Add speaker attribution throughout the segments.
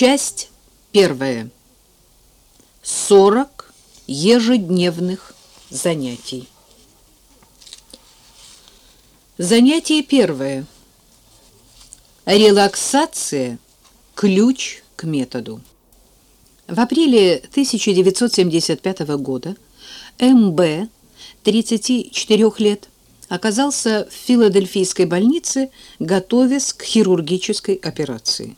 Speaker 1: Часть первая. 40 ежедневных занятий. Занятие первое. Релаксация – ключ к методу. В апреле 1975 года МБ, 34 лет, оказался в филадельфийской больнице, готовясь к хирургической операции.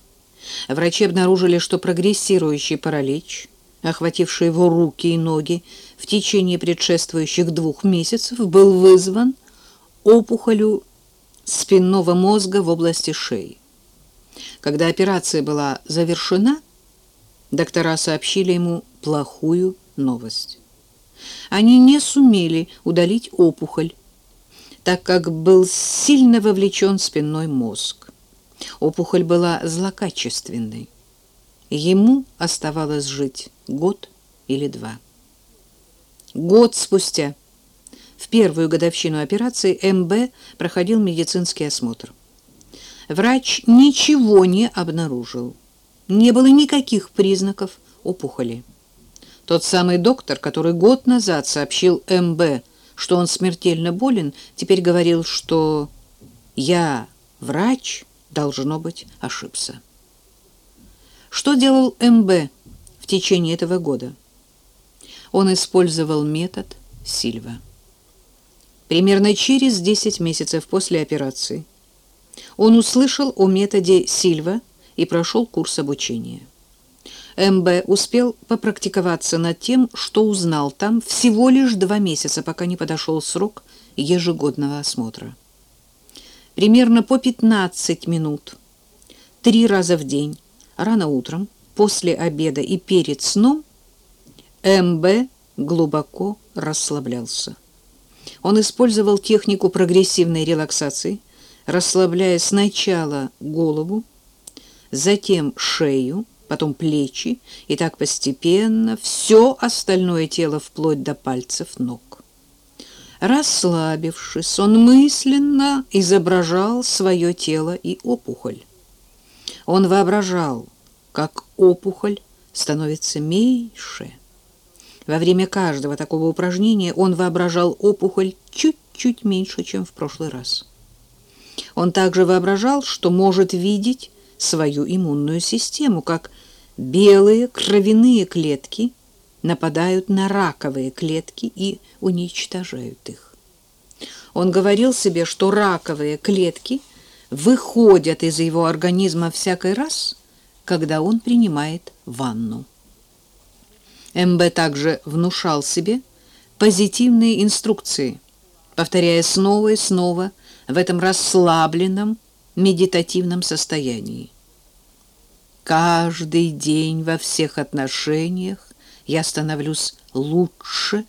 Speaker 1: Врачи обнаружили, что прогрессирующий паралич, охвативший его руки и ноги в течение предшествующих двух месяцев, был вызван опухолью спинного мозга в области шеи. Когда операция была завершена, доктора сообщили ему плохую новость. Они не сумели удалить опухоль, так как был сильно вовлечен спинной мозг. Опухоль была злокачественной. Ему оставалось жить год или два. Год спустя, в первую годовщину операции, МБ проходил медицинский осмотр. Врач ничего не обнаружил. Не было никаких признаков опухоли. Тот самый доктор, который год назад сообщил МБ, что он смертельно болен, теперь говорил, что «я врач», должно быть, ошибся. Что делал МБ в течение этого года? Он использовал метод Сильва. Примерно через 10 месяцев после операции он услышал о методе Сильва и прошел курс обучения. МБ успел попрактиковаться над тем, что узнал там всего лишь два месяца, пока не подошел срок ежегодного осмотра примерно по 15 минут, три раза в день, рано утром, после обеда и перед сном, МБ глубоко расслаблялся. Он использовал технику прогрессивной релаксации, расслабляя сначала голову, затем шею, потом плечи и так постепенно все остальное тело вплоть до пальцев ног. Расслабившись, он мысленно изображал свое тело и опухоль. Он воображал, как опухоль становится меньше. Во время каждого такого упражнения он воображал опухоль чуть-чуть меньше, чем в прошлый раз. Он также воображал, что может видеть свою иммунную систему, как белые кровяные клетки – нападают на раковые клетки и уничтожают их. Он говорил себе, что раковые клетки выходят из его организма всякий раз, когда он принимает ванну. МБ также внушал себе позитивные инструкции, повторяя снова и снова в этом расслабленном медитативном состоянии. Каждый день во всех отношениях я становлюсь лучше,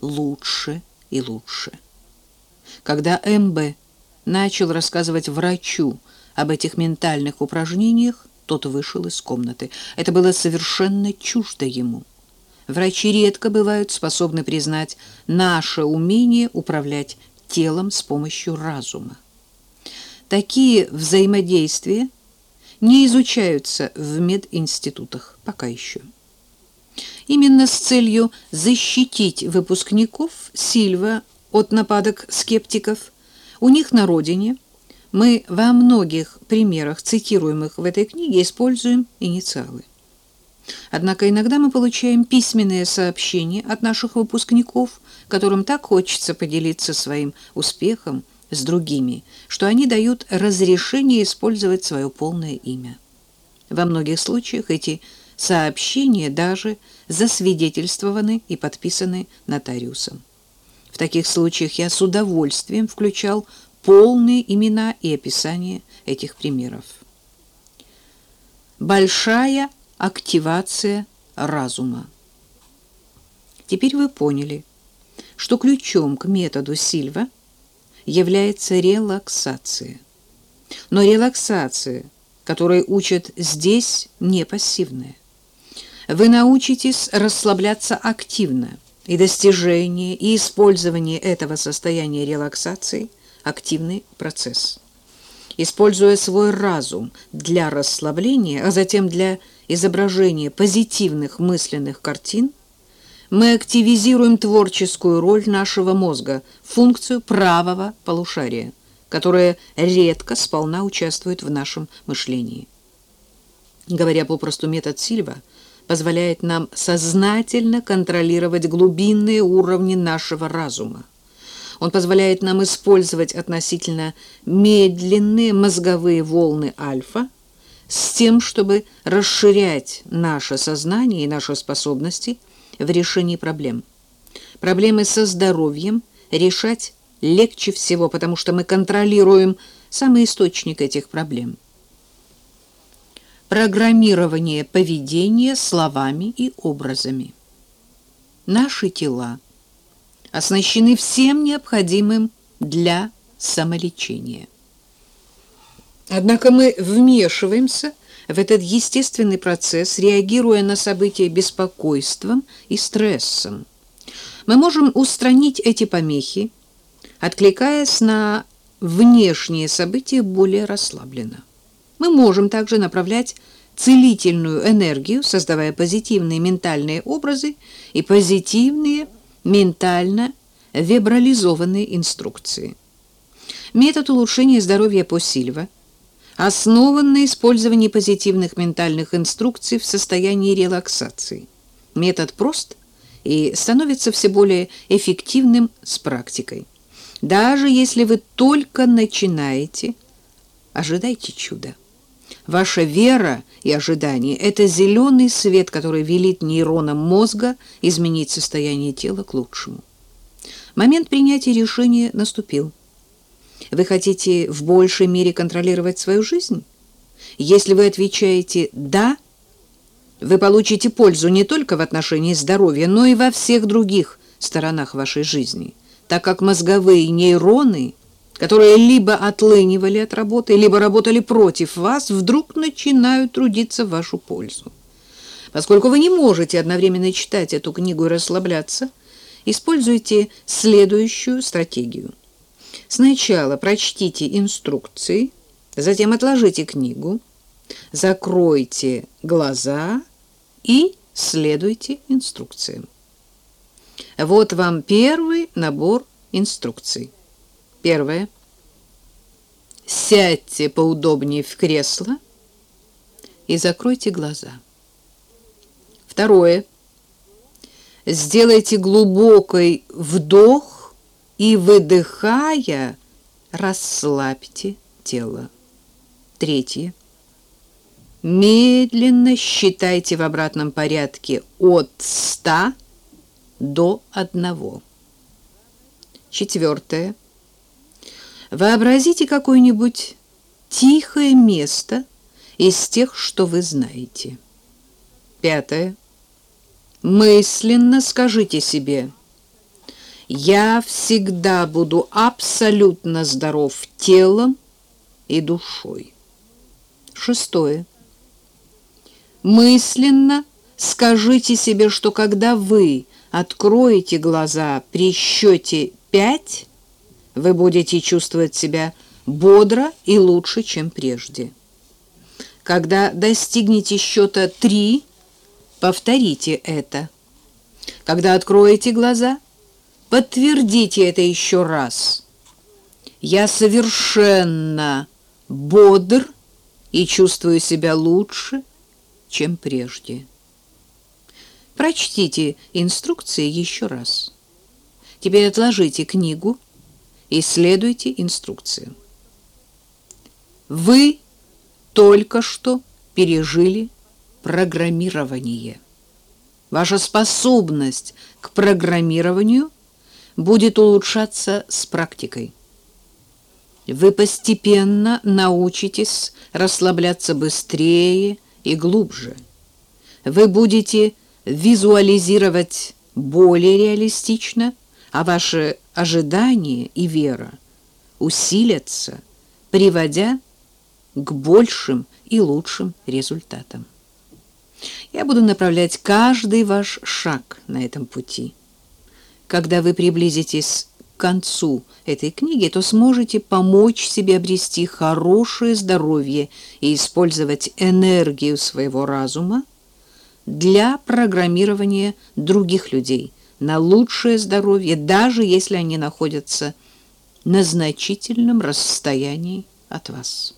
Speaker 1: лучше и лучше. Когда МБ начал рассказывать врачу об этих ментальных упражнениях, тот вышел из комнаты. Это было совершенно чуждо ему. Врачи редко бывают способны признать наше умение управлять телом с помощью разума. Такие взаимодействия не изучаются в мединститутах пока еще. Именно с целью защитить выпускников Сильва от нападок скептиков у них на родине мы во многих примерах, цитируемых в этой книге, используем инициалы. Однако иногда мы получаем письменные сообщения от наших выпускников, которым так хочется поделиться своим успехом с другими, что они дают разрешение использовать свое полное имя. Во многих случаях эти сообщения даже засвидетельствованы и подписаны нотариусом. В таких случаях я с удовольствием включал полные имена и описание этих примеров. Большая активация разума. Теперь вы поняли, что ключом к методу Сильва является релаксация. Но релаксация, которой учат здесь, не пассивная вы научитесь расслабляться активно, и достижение и использование этого состояния релаксации – активный процесс. Используя свой разум для расслабления, а затем для изображения позитивных мысленных картин мы активизируем творческую роль нашего мозга, функцию правого полушария, которая редко сполна участвует в нашем мышлении. Говоря попросту, метод Сильва позволяет нам сознательно контролировать глубинные уровни нашего разума. Он позволяет нам использовать относительно медленные мозговые волны альфа с тем, чтобы расширять наше сознание и наши способности в решении проблем. Проблемы со здоровьем решать легче всего, потому что мы контролируем самый источник этих проблем. Программирование поведения словами и образами. Наши тела оснащены всем необходимым для самолечения. Однако мы вмешиваемся в этот естественный процесс, реагируя на события беспокойством и стрессом. Мы можем устранить эти помехи, откликаясь на внешние события более расслабленно. Мы можем также направлять целительную энергию, создавая позитивные ментальные образы и позитивные ментально вибрализованные инструкции. Метод улучшения здоровья по Сильва основан на использовании позитивных ментальных инструкций в состоянии релаксации. Метод прост и становится все более эффективным с практикой. Даже если вы только начинаете, ожидайте чуда. Ваша вера и ожидание – это зеленый свет, который велит нейронам мозга изменить состояние тела к лучшему. Момент принятия решения наступил. Вы хотите в большей мере контролировать свою жизнь? Если вы отвечаете «да», вы получите пользу не только в отношении здоровья, но и во всех других сторонах вашей жизни, так как мозговые нейроны – которые либо отлынивали от работы, либо работали против вас, вдруг начинают трудиться в вашу пользу. Поскольку вы не можете одновременно читать эту книгу и расслабляться, используйте следующую стратегию. Сначала прочтите инструкции, затем отложите книгу, закройте глаза и следуйте инструкциям. Вот вам первый набор инструкций. Первое. Сядьте поудобнее в кресло и закройте глаза. Второе. Сделайте глубокий вдох и, выдыхая, расслабьте тело. Третье. Медленно считайте в обратном порядке от 100 до 1. Четвертое. Вообразите какое-нибудь тихое место из тех, что вы знаете. Пятое. Мысленно скажите себе, я всегда буду абсолютно здоров телом и душой. Шестое. Мысленно скажите себе, что когда вы откроете глаза при счете пять, вы будете чувствовать себя бодро и лучше, чем прежде. Когда достигнете счета три, повторите это. Когда откроете глаза, подтвердите это еще раз. Я совершенно бодр и чувствую себя лучше, чем прежде. Прочтите инструкции еще раз. Теперь отложите книгу и следуйте инструкциям. Вы только что пережили программирование. Ваша способность к программированию будет улучшаться с практикой. Вы постепенно научитесь расслабляться быстрее и глубже. Вы будете визуализировать более реалистично, а ваши ожидания и вера усилятся, приводя к большим и лучшим результатам. Я буду направлять каждый ваш шаг на этом пути. Когда вы приблизитесь концу этой книги, то сможете помочь себе обрести хорошее здоровье и использовать энергию своего разума для программирования других людей на лучшее здоровье, даже если они находятся на значительном расстоянии от вас.